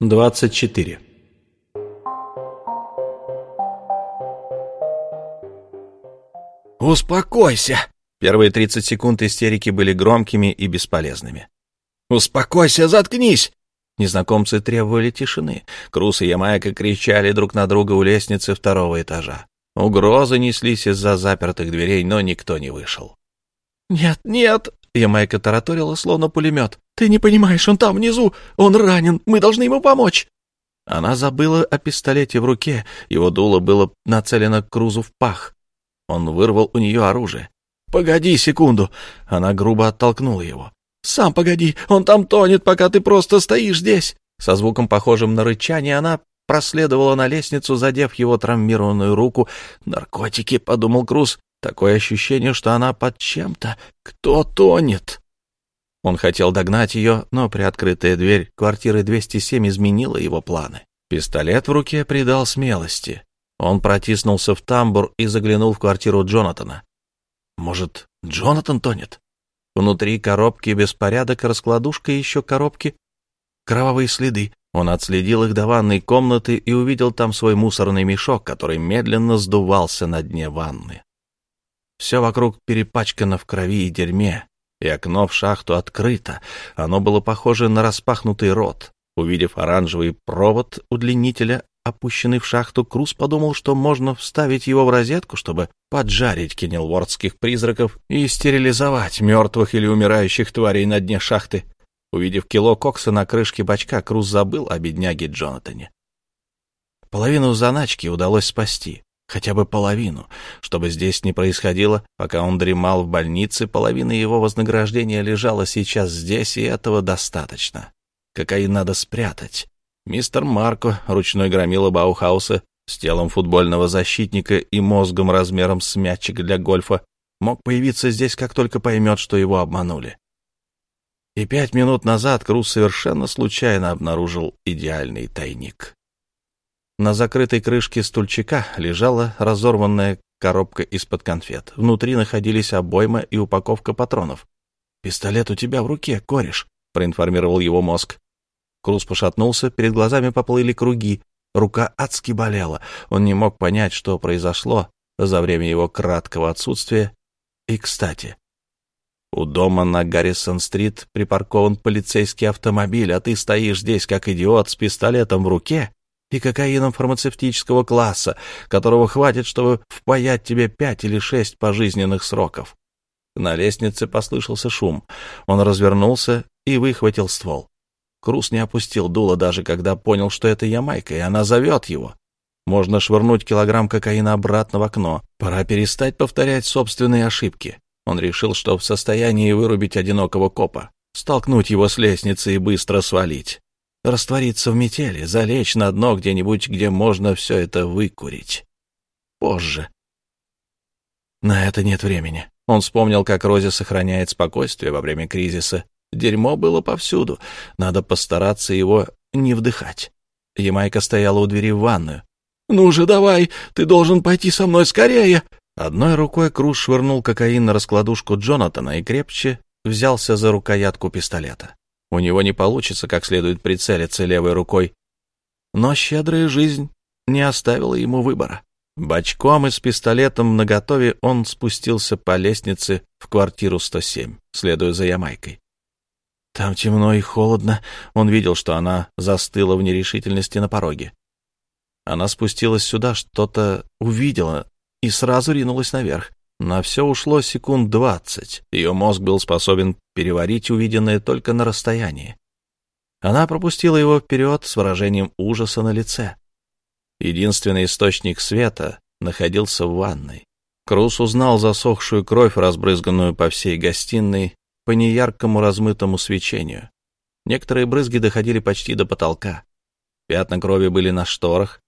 24. «Успокойся!» Первые 30 секунд истерики были громкими и бесполезными. «Успокойся, заткнись!» Незнакомцы требовали тишины. Крус и Ямайка кричали друг на друга у лестницы второго этажа. Угрозы неслись из-за запертых дверей, но никто не вышел. «Нет, нет!» — Ямайка тараторила, словно пулемет. «Ты не понимаешь, он там внизу! Он ранен! Мы должны ему помочь!» Она забыла о пистолете в руке, его дуло было нацелено к Крузу в пах. Он вырвал у нее оружие. «Погоди секунду!» Она грубо оттолкнула его. «Сам погоди, он там тонет, пока ты просто стоишь здесь!» Со звуком, похожим на рычание, она проследовала на лестницу, задев его травмированную руку. «Наркотики», — подумал Круз. Такое ощущение, что она под чем-то. Кто тонет? Он хотел догнать ее, но приоткрытая дверь квартиры 207 изменила его планы. Пистолет в руке придал смелости. Он протиснулся в тамбур и заглянул в квартиру Джонатана. Может, Джонатан тонет? Внутри коробки беспорядок, раскладушка и еще коробки. Кровавые следы. Он отследил их до ванной комнаты и увидел там свой мусорный мешок, который медленно сдувался на дне ванны. Все вокруг перепачкано в крови и дерьме, и окно в шахту открыто. Оно было похоже на распахнутый рот. Увидев оранжевый провод удлинителя, опущенный в шахту, Круз подумал, что можно вставить его в розетку, чтобы поджарить кеннелвордских призраков и стерилизовать мертвых или умирающих тварей на дне шахты. Увидев кило кокса на крышке бачка, Круз забыл о бедняге Джонатане. Половину заначки удалось спасти хотя бы половину. Чтобы здесь не происходило, пока он дремал в больнице, половина его вознаграждения лежала сейчас здесь, и этого достаточно. Кокаин надо спрятать. Мистер Марко, ручной громила Баухауса, с телом футбольного защитника и мозгом размером с мячик для гольфа, мог появиться здесь, как только поймет, что его обманули. И пять минут назад Круз совершенно случайно обнаружил идеальный тайник. На закрытой крышке стульчика лежала разорванная коробка из-под конфет. Внутри находились обойма и упаковка патронов. «Пистолет у тебя в руке, кореш», — проинформировал его мозг. Круз пошатнулся, перед глазами поплыли круги. Рука адски болела. Он не мог понять, что произошло за время его краткого отсутствия. И, кстати, у дома на Гаррисон-стрит припаркован полицейский автомобиль, а ты стоишь здесь, как идиот, с пистолетом в руке и кокаином фармацевтического класса, которого хватит, чтобы впаять тебе пять или шесть пожизненных сроков. На лестнице послышался шум. Он развернулся и выхватил ствол. Крус не опустил дуло, даже когда понял, что это Ямайка, и она зовет его. Можно швырнуть килограмм кокаина обратно в окно. Пора перестать повторять собственные ошибки. Он решил, что в состоянии вырубить одинокого копа, столкнуть его с лестницы и быстро свалить раствориться в метели, залечь на дно где-нибудь, где можно все это выкурить. Позже. На это нет времени. Он вспомнил, как Рози сохраняет спокойствие во время кризиса. Дерьмо было повсюду. Надо постараться его не вдыхать. Ямайка стояла у двери в ванную. «Ну же, давай! Ты должен пойти со мной скорее!» Одной рукой Круз швырнул кокаин на раскладушку Джонатана и крепче взялся за рукоятку пистолета. У него не получится как следует прицелиться левой рукой. Но щедрая жизнь не оставила ему выбора. Бочком и с пистолетом наготове он спустился по лестнице в квартиру 107, следуя за Ямайкой. Там темно и холодно. Он видел, что она застыла в нерешительности на пороге. Она спустилась сюда, что-то увидела и сразу ринулась наверх. На все ушло секунд двадцать. Ее мозг был способен переварить увиденное только на расстоянии. Она пропустила его вперед с выражением ужаса на лице. Единственный источник света находился в ванной. Крус узнал засохшую кровь, разбрызганную по всей гостиной, по неяркому размытому свечению. Некоторые брызги доходили почти до потолка. Пятна крови были на шторах.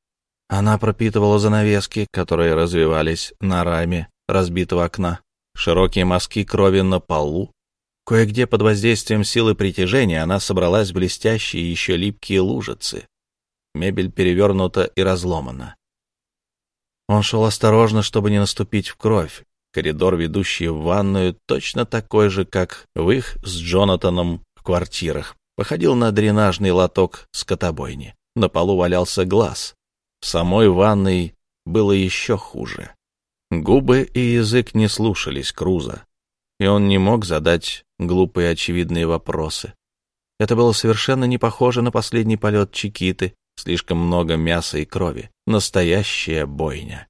Она пропитывала занавески, которые развивались на раме разбитого окна, широкие мазки крови на полу. Кое-где под воздействием силы притяжения она собралась в блестящие еще липкие лужицы. Мебель перевернута и разломана. Он шел осторожно, чтобы не наступить в кровь. Коридор, ведущий в ванную, точно такой же, как в их с Джонатаном квартирах. походил на дренажный лоток скотобойни. На полу валялся глаз. В самой ванной было еще хуже. Губы и язык не слушались Круза, и он не мог задать глупые очевидные вопросы. Это было совершенно не похоже на последний полет Чикиты, слишком много мяса и крови. Настоящая бойня.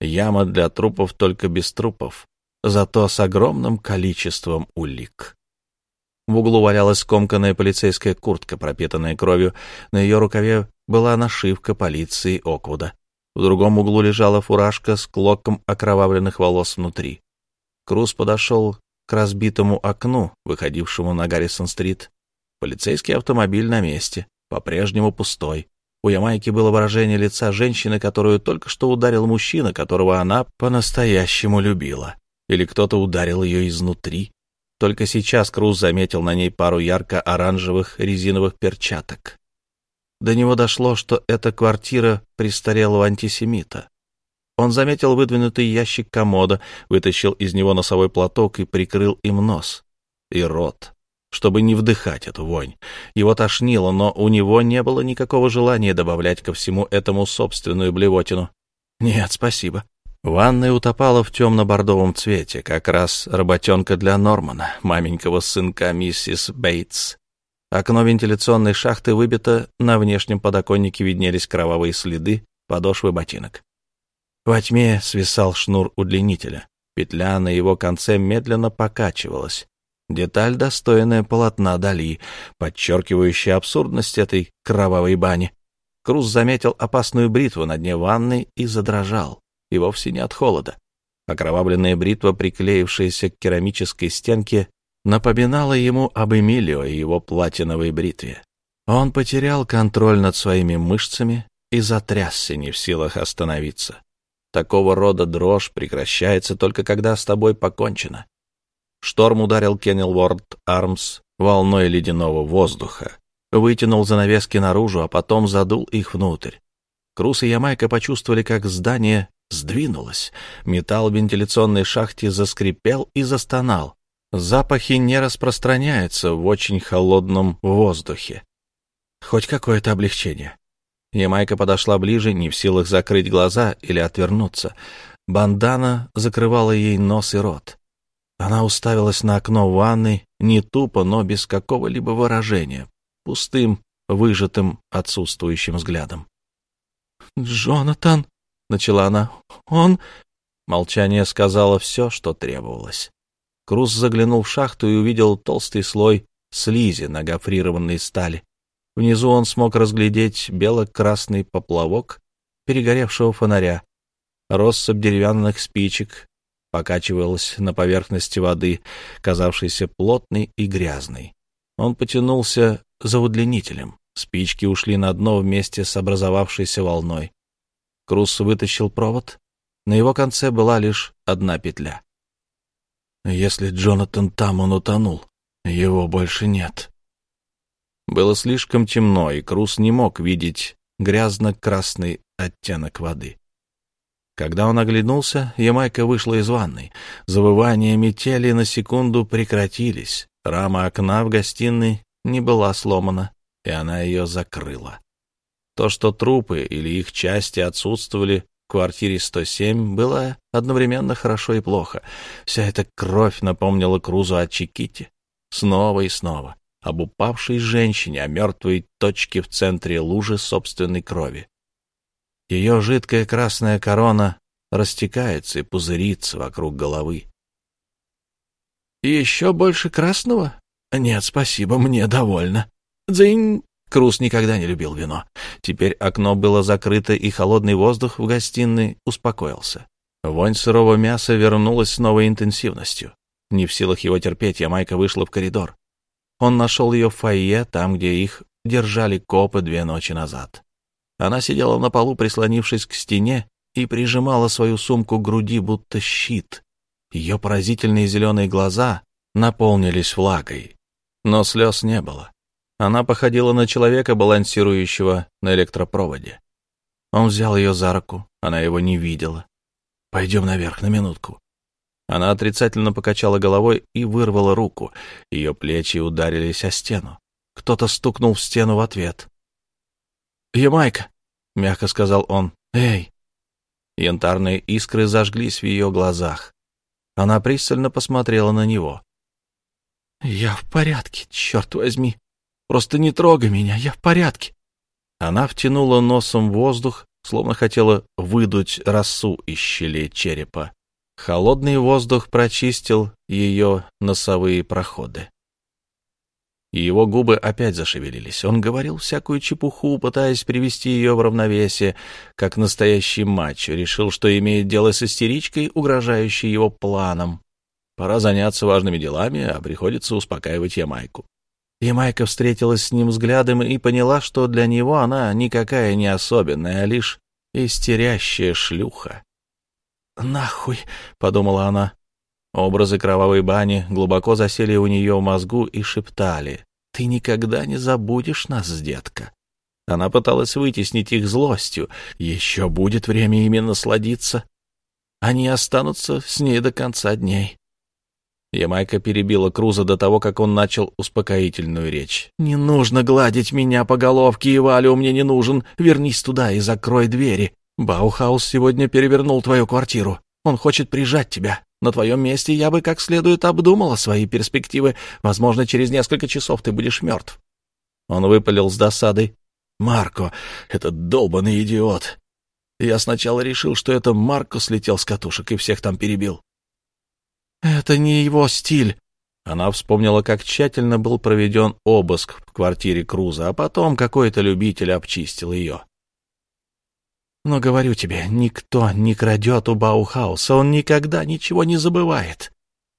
Яма для трупов только без трупов, зато с огромным количеством улик. В углу валялась скомканная полицейская куртка, пропитанная кровью. На ее рукаве была нашивка полиции Оквуда. В другом углу лежала фуражка с клоком окровавленных волос внутри. Круз подошел к разбитому окну, выходившему на Гаррисон-стрит. Полицейский автомобиль на месте, по-прежнему пустой. У Ямайки было выражение лица женщины, которую только что ударил мужчина, которого она по-настоящему любила. Или кто-то ударил ее изнутри. Только сейчас Круз заметил на ней пару ярко-оранжевых резиновых перчаток. До него дошло, что это квартира престарелого антисемита. Он заметил выдвинутый ящик комода, вытащил из него носовой платок и прикрыл им нос и рот, чтобы не вдыхать эту вонь. Его тошнило, но у него не было никакого желания добавлять ко всему этому собственную блевотину. «Нет, спасибо», Ванная утопала в темно-бордовом цвете, как раз работенка для Нормана, маменького сынка миссис Бейтс. Окно вентиляционной шахты выбито, на внешнем подоконнике виднелись кровавые следы подошвы ботинок. Во тьме свисал шнур удлинителя. Петля на его конце медленно покачивалась. Деталь, достойная полотна Дали, подчеркивающая абсурдность этой кровавой бани. Круз заметил опасную бритву на дне ванны и задрожал и вовсе не от холода. Окровавленная бритва, приклеившаяся к керамической стенке, напоминала ему об Эмилио и его платиновой бритве. Он потерял контроль над своими мышцами и затрясся, не в силах остановиться. Такого рода дрожь прекращается только когда с тобой покончено. Шторм ударил Кеннелворд Армс волной ледяного воздуха, вытянул занавески наружу, а потом задул их внутрь. Крус и Ямайка почувствовали, как здание сдвинулось. Металл в вентиляционной шахте заскрипел и застонал. Запахи не распространяются в очень холодном воздухе. Хоть какое-то облегчение. Ямайка подошла ближе, не в силах закрыть глаза или отвернуться. Бандана закрывала ей нос и рот. Она уставилась на окно ванны, не тупо, но без какого-либо выражения, пустым, выжатым, отсутствующим взглядом. «Джонатан!» — начала она. «Он...» Молчание сказала все, что требовалось. Круз заглянул в шахту и увидел толстый слой слизи на гофрированной стали. Внизу он смог разглядеть бело-красный поплавок перегоревшего фонаря. Россыпь деревянных спичек покачивалась на поверхности воды, казавшейся плотной и грязной. Он потянулся за удлинителем. Спички ушли на дно вместе с образовавшейся волной. Крус вытащил провод. На его конце была лишь одна петля. Если Джонатан там, он утонул. Его больше нет. Было слишком темно, и Крус не мог видеть грязно-красный оттенок воды. Когда он оглянулся, Ямайка вышла из ванной. Завывания метели на секунду прекратились. Рама окна в гостиной не была сломана, и она ее закрыла. То, что трупы или их части отсутствовали квартире 107, было одновременно хорошо и плохо. Вся эта кровь напомнила Крузу о Чиките. Снова и снова. Об упавшей женщине, о мертвой точке в центре лужи собственной крови. Ее жидкая красная корона растекается и пузырится вокруг головы. «И еще больше красного? Нет, спасибо, мне довольно. Дзынь!» Крус никогда не любил вино. Теперь окно было закрыто, и холодный воздух в гостиной успокоился. Вонь сырого мяса вернулась с новой интенсивностью. Не в силах его терпеть, Ямайка вышла в коридор. Он нашел ее в фойе, там, где их держали копы две ночи назад. Она сидела на полу, прислонившись к стене, и прижимала свою сумку к груди, будто щит. Ее поразительные зеленые глаза наполнились влагой, но слез не было. Она походила на человека, балансирующего на электропроводе. Он взял ее за руку, она его не видела. «Пойдем наверх на минутку». Она отрицательно покачала головой и вырвала руку. Ее плечи ударились о стену. Кто-то стукнул в стену в ответ. «Ямайка!» — мягко сказал он. «Эй!» Янтарные искры зажглись в ее глазах. Она пристально посмотрела на него. «Я в порядке, черт возьми. Просто не трогай меня, я в порядке». Она втянула носом воздух, словно хотела выдуть росу из щелей черепа. Холодный воздух прочистил ее носовые проходы. его губы опять зашевелились. Он говорил всякую чепуху, пытаясь привести ее в равновесие, как настоящий матч. Решил, что имеет дело с истеричкой, угрожающей его планам. Пора заняться важными делами, а приходится успокаивать Ямайку. Ямайка встретилась с ним взглядом и поняла, что для него она никакая не особенная, а лишь истерящая шлюха. «Нахуй!» — подумала она. Образы кровавой бани глубоко засели у нее в мозгу и шептали. «Ты никогда не забудешь нас, детка». Она пыталась вытеснить их злостью. Еще будет время ими насладиться. Они останутся с ней до конца дней. Ямайка перебила Круза до того, как он начал успокоительную речь. «Не нужно гладить меня по головке, и мне не нужен. Вернись туда и закрой двери. Баухаус сегодня перевернул твою квартиру. Он хочет прижать тебя. На твоем месте я бы как следует обдумала свои перспективы. Возможно, через несколько часов ты будешь мертв». Он выпалил с досадой. «Марко, этот долбанный идиот. Я сначала решил, что это Марко слетел с катушек и всех там перебил. «Это не его стиль». Она вспомнила, как тщательно был проведен обыск в квартире Круза, а потом какой-то любитель обчистил ее. «Но говорю тебе, никто не крадет у Баухауса, он никогда ничего не забывает».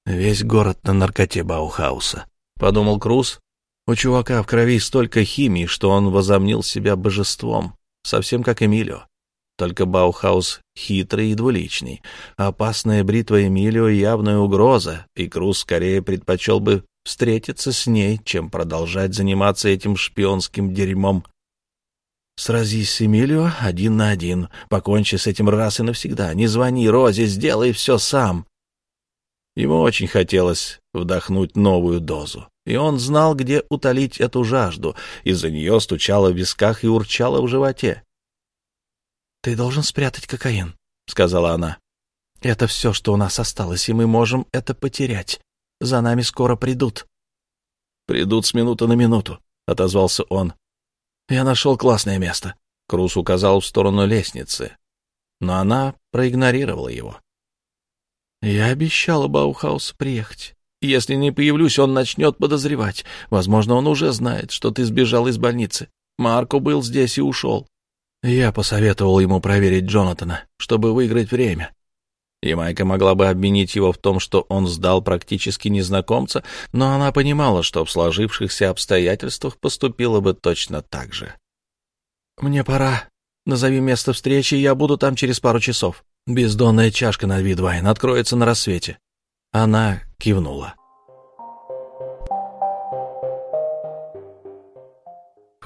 «Весь город на наркоте Баухауса», — подумал Круз. «У чувака в крови столько химии, что он возомнил себя божеством, совсем как Эмилио. Только Баухаус хитрый и двуличный. Опасная бритва Эмилио — явная угроза, и Круз скорее предпочел бы встретиться с ней, чем продолжать заниматься этим шпионским дерьмом. Сразись с Эмилио один на один, покончи с этим раз и навсегда, не звони Розе, сделай все сам. Ему очень хотелось вдохнуть новую дозу, и он знал, где утолить эту жажду, из-за нее стучало в висках и урчало в животе. «Ты должен спрятать кокаин», — сказала она. «Это все, что у нас осталось, и мы можем это потерять. За нами скоро придут». «Придут с минуты на минуту», — отозвался он. «Я нашел классное место». Крус указал в сторону лестницы, но она проигнорировала его. «Я обещала Баухаусу приехать. Если не появлюсь, он начнет подозревать. Возможно, он уже знает, что ты сбежал из больницы. Марко был здесь и ушел. Я посоветовал ему проверить Джонатана, чтобы выиграть время. И Майка могла бы обвинить его в том, что он сдал практически незнакомца, но она понимала, что в сложившихся обстоятельствах поступила бы точно так же. «Мне пора. Назови место встречи, я буду там через пару часов. Бездонная чашка на Видвайн откроется на рассвете». Она кивнула.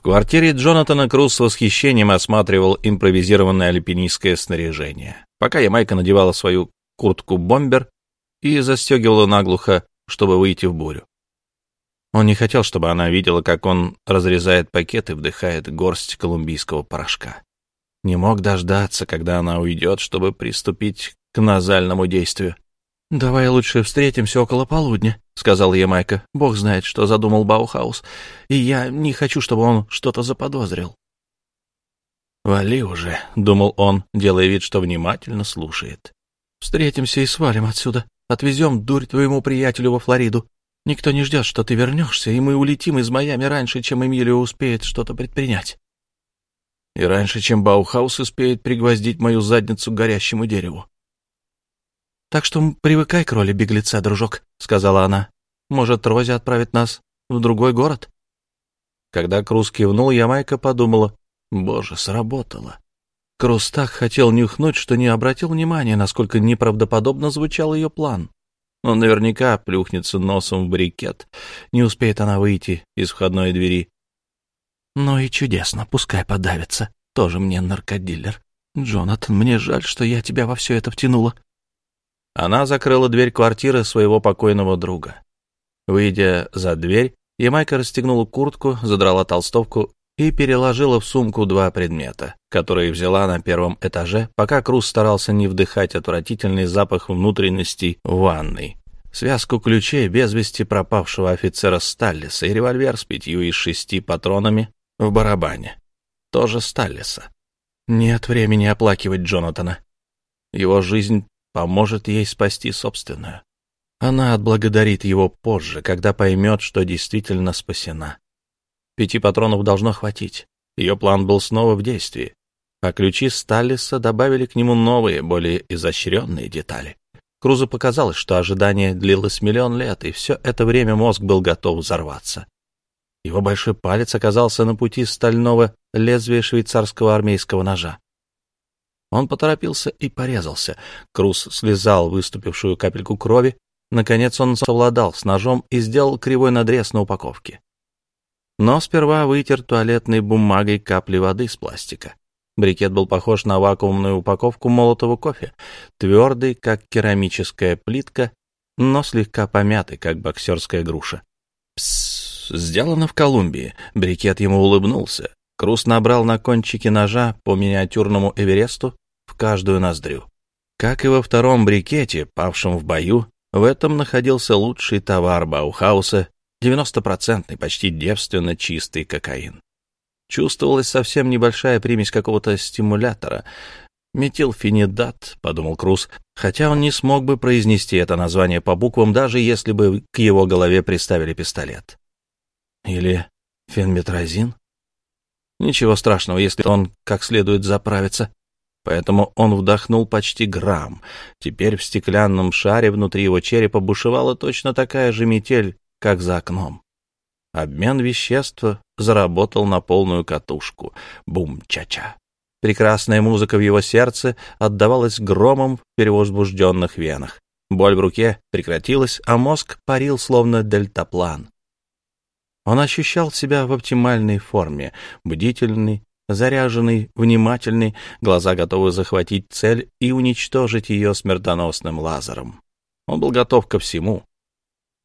Квартире Джонатана Круз с восхищением осматривал импровизированное альпинистское снаряжение, пока Ямайка надевала свою куртку-бомбер и застегивала наглухо, чтобы выйти в бурю. Он не хотел, чтобы она видела, как он разрезает пакет и вдыхает горсть колумбийского порошка. Не мог дождаться, когда она уйдет, чтобы приступить к назальному действию. «Давай лучше встретимся около полудня», — сказала Ямайка. «Бог знает, что задумал Баухаус, и я не хочу, чтобы он что-то заподозрил». «Вали уже», — думал он, делая вид, что внимательно слушает. «Встретимся и свалим отсюда. Отвезем дурь твоему приятелю во Флориду. Никто не ждет, что ты вернешься, и мы улетим из Майами раньше, чем Эмилио успеет что-то предпринять». «И раньше, чем Баухаус успеет пригвоздить мою задницу к горящему дереву», так что привыкай к роли беглеца, дружок, — сказала она. Может, Рози отправит нас в другой город? Когда Круз кивнул, Ямайка подумала, боже, сработало. Круз так хотел нюхнуть, что не обратил внимания, насколько неправдоподобно звучал ее план. Он наверняка плюхнется носом в брикет. Не успеет она выйти из входной двери. Ну и чудесно, пускай подавится. Тоже мне наркодилер. Джонатан, мне жаль, что я тебя во все это втянула. Она закрыла дверь квартиры своего покойного друга. Выйдя за дверь, Ямайка расстегнула куртку, задрала толстовку и переложила в сумку два предмета, которые взяла на первом этаже, пока Круз старался не вдыхать отвратительный запах внутренностей ванной. Связку ключей без вести пропавшего офицера Сталлиса и револьвер с пятью из шести патронами в барабане. Тоже Сталлиса. Нет времени оплакивать Джонатана. Его жизнь поможет ей спасти собственную. Она отблагодарит его позже, когда поймет, что действительно спасена. Пяти патронов должно хватить. Ее план был снова в действии, а ключи Сталлиса добавили к нему новые, более изощренные детали. Крузу показалось, что ожидание длилось миллион лет, и все это время мозг был готов взорваться. Его большой палец оказался на пути стального лезвия швейцарского армейского ножа. Он поторопился и порезался. Круз слезал выступившую капельку крови. Наконец он совладал с ножом и сделал кривой надрез на упаковке. Но сперва вытер туалетной бумагой капли воды с пластика. Брикет был похож на вакуумную упаковку молотого кофе, твердый, как керамическая плитка, но слегка помятый, как боксерская груша. Псс, сделано в Колумбии. Брикет ему улыбнулся. Круз набрал на кончике ножа по миниатюрному Эвересту в каждую ноздрю. Как и во втором брикете, павшем в бою, в этом находился лучший товар Баухауса, 90-процентный, почти девственно чистый кокаин. Чувствовалась совсем небольшая примесь какого-то стимулятора. «Метилфенидат», — подумал Круз, хотя он не смог бы произнести это название по буквам, даже если бы к его голове приставили пистолет. Или фенметразин? Ничего страшного, если он как следует заправится. Поэтому он вдохнул почти грамм. Теперь в стеклянном шаре внутри его черепа бушевала точно такая же метель, как за окном. Обмен веществ заработал на полную катушку. Бум-ча-ча. Прекрасная музыка в его сердце отдавалась громом в перевозбужденных венах. Боль в руке прекратилась, а мозг парил, словно дельтаплан. Он ощущал себя в оптимальной форме, бдительный, заряженный, внимательный, глаза готовы захватить цель и уничтожить ее смертоносным лазером. Он был готов ко всему.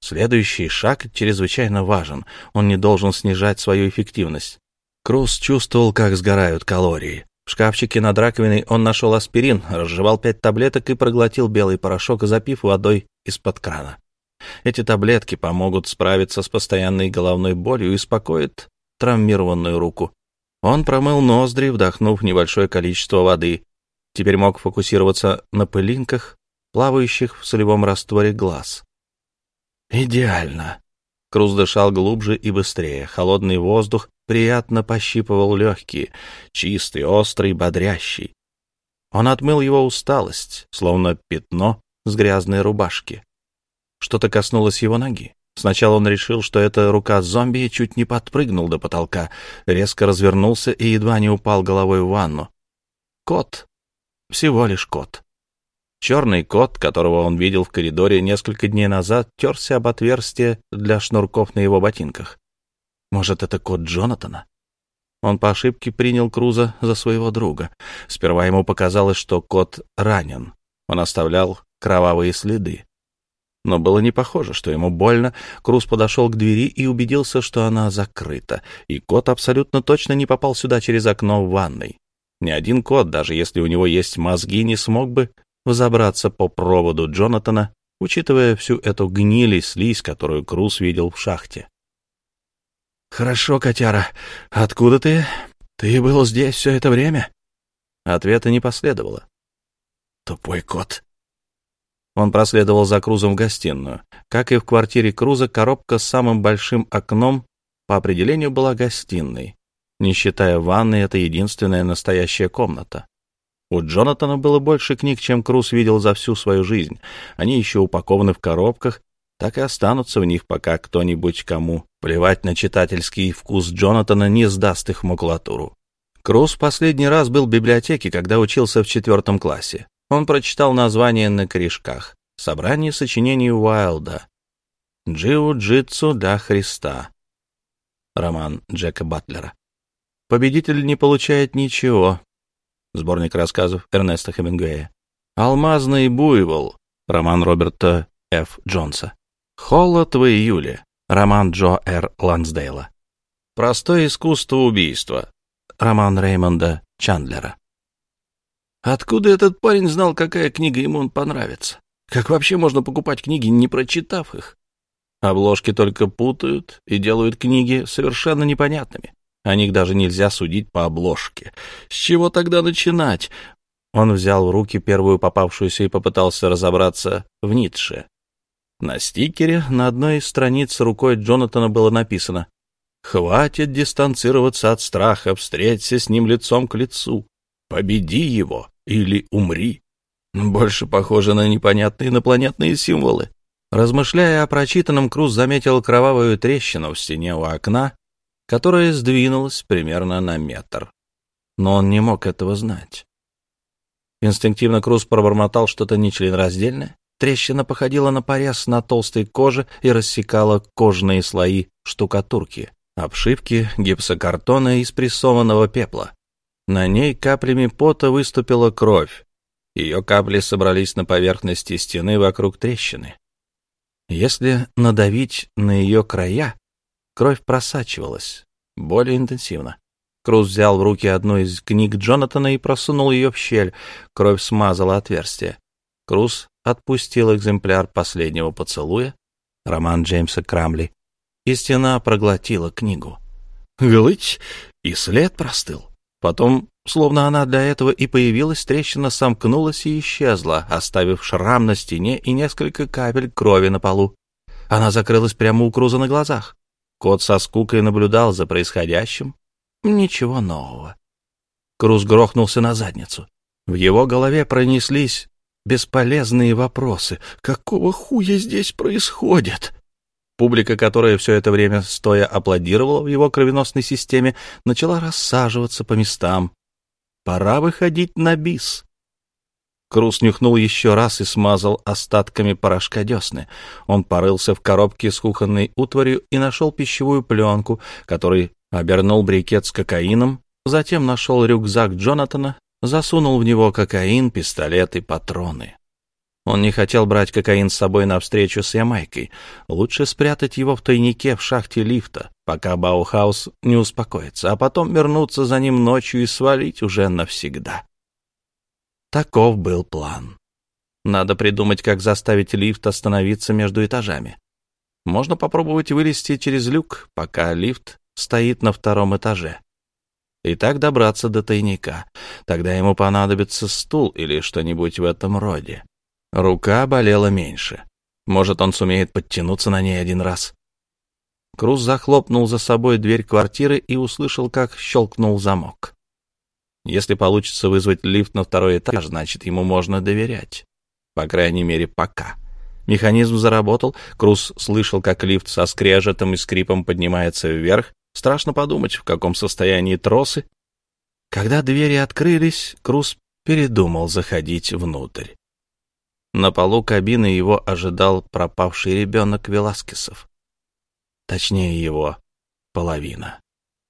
Следующий шаг чрезвычайно важен, он не должен снижать свою эффективность. Круз чувствовал, как сгорают калории. В шкафчике над раковиной он нашел аспирин, разжевал пять таблеток и проглотил белый порошок, запив водой из-под крана. Эти таблетки помогут справиться с постоянной головной болью и успокоят травмированную руку. Он промыл ноздри, вдохнув небольшое количество воды. Теперь мог фокусироваться на пылинках, плавающих в солевом растворе глаз. Идеально. Круз дышал глубже и быстрее. Холодный воздух приятно пощипывал легкие, чистый, острый, бодрящий. Он отмыл его усталость, словно пятно с грязной рубашки. Что-то коснулось его ноги. Сначала он решил, что это рука зомби, и чуть не подпрыгнул до потолка, резко развернулся и едва не упал головой в ванну. Кот. Всего лишь кот. Черный кот, которого он видел в коридоре несколько дней назад, терся об отверстие для шнурков на его ботинках. Может, это кот Джонатана? Он по ошибке принял Круза за своего друга. Сперва ему показалось, что кот ранен. Он оставлял кровавые следы но было не похоже, что ему больно. Круз подошел к двери и убедился, что она закрыта, и кот абсолютно точно не попал сюда через окно в ванной. Ни один кот, даже если у него есть мозги, не смог бы взобраться по проводу Джонатана, учитывая всю эту гниль и слизь, которую Круз видел в шахте. «Хорошо, котяра. Откуда ты? Ты был здесь все это время?» Ответа не последовало. «Тупой кот», он проследовал за Крузом в гостиную. Как и в квартире Круза, коробка с самым большим окном по определению была гостиной. Не считая ванны, это единственная настоящая комната. У Джонатана было больше книг, чем Круз видел за всю свою жизнь. Они еще упакованы в коробках, так и останутся в них, пока кто-нибудь кому плевать на читательский вкус Джонатана не сдаст их макулатуру. Круз последний раз был в библиотеке, когда учился в четвертом классе. Он прочитал название на корешках. Собрание сочинений Уайлда. «Джиу-джитсу для Христа». Роман Джека Батлера. «Победитель не получает ничего». Сборник рассказов Эрнеста Хемингуэя. «Алмазный буйвол». Роман Роберта Ф. Джонса. «Холод в июле». Роман Джо Р. Лансдейла. Простое искусство убийства. Роман Реймонда Чандлера. Откуда этот парень знал, какая книга ему понравится? Как вообще можно покупать книги, не прочитав их? Обложки только путают и делают книги совершенно непонятными. О них даже нельзя судить по обложке. С чего тогда начинать? Он взял в руки первую попавшуюся и попытался разобраться в Ницше. На стикере на одной из страниц рукой Джонатана было написано «Хватит дистанцироваться от страха, встреться с ним лицом к лицу. Победи его или умри». Больше похоже на непонятные инопланетные символы. Размышляя о прочитанном, Круз заметил кровавую трещину в стене у окна, которая сдвинулась примерно на метр. Но он не мог этого знать. Инстинктивно Круз пробормотал что-то нечленораздельное. Трещина походила на порез на толстой коже и рассекала кожные слои штукатурки, обшивки, гипсокартона и спрессованного пепла. На ней каплями пота выступила кровь. Ее капли собрались на поверхности стены вокруг трещины. Если надавить на ее края, кровь просачивалась более интенсивно. Круз взял в руки одну из книг Джонатана и просунул ее в щель. Кровь смазала отверстие. Круз отпустил экземпляр последнего поцелуя, роман Джеймса Крамли, и стена проглотила книгу. Глыть, и след простыл. Потом, словно она для этого и появилась, трещина сомкнулась и исчезла, оставив шрам на стене и несколько капель крови на полу. Она закрылась прямо у Круза на глазах. Кот со скукой наблюдал за происходящим. Ничего нового. Круз грохнулся на задницу. В его голове пронеслись бесполезные вопросы. Какого хуя здесь происходит? Публика, которая все это время стоя аплодировала в его кровеносной системе, начала рассаживаться по местам. Пора выходить на бис. Крус нюхнул еще раз и смазал остатками порошка десны. Он порылся в коробке с кухонной утварью и нашел пищевую пленку, который обернул брикет с кокаином, затем нашел рюкзак Джонатана, засунул в него кокаин, пистолет и патроны. Он не хотел брать кокаин с собой на встречу с Ямайкой. Лучше спрятать его в тайнике в шахте лифта, пока Баухаус не успокоится, а потом вернуться за ним ночью и свалить уже навсегда. Таков был план. Надо придумать, как заставить лифт остановиться между этажами. Можно попробовать вылезти через люк, пока лифт стоит на втором этаже. И так добраться до тайника. Тогда ему понадобится стул или что-нибудь в этом роде. Рука болела меньше. Может, он сумеет подтянуться на ней один раз. Круз захлопнул за собой дверь квартиры и услышал, как щелкнул замок. Если получится вызвать лифт на второй этаж, значит, ему можно доверять. По крайней мере, пока. Механизм заработал, Круз слышал, как лифт со скрежетом и скрипом поднимается вверх. Страшно подумать, в каком состоянии тросы. Когда двери открылись, Круз передумал заходить внутрь. На полу кабины его ожидал пропавший ребенок Веласкесов. Точнее, его половина.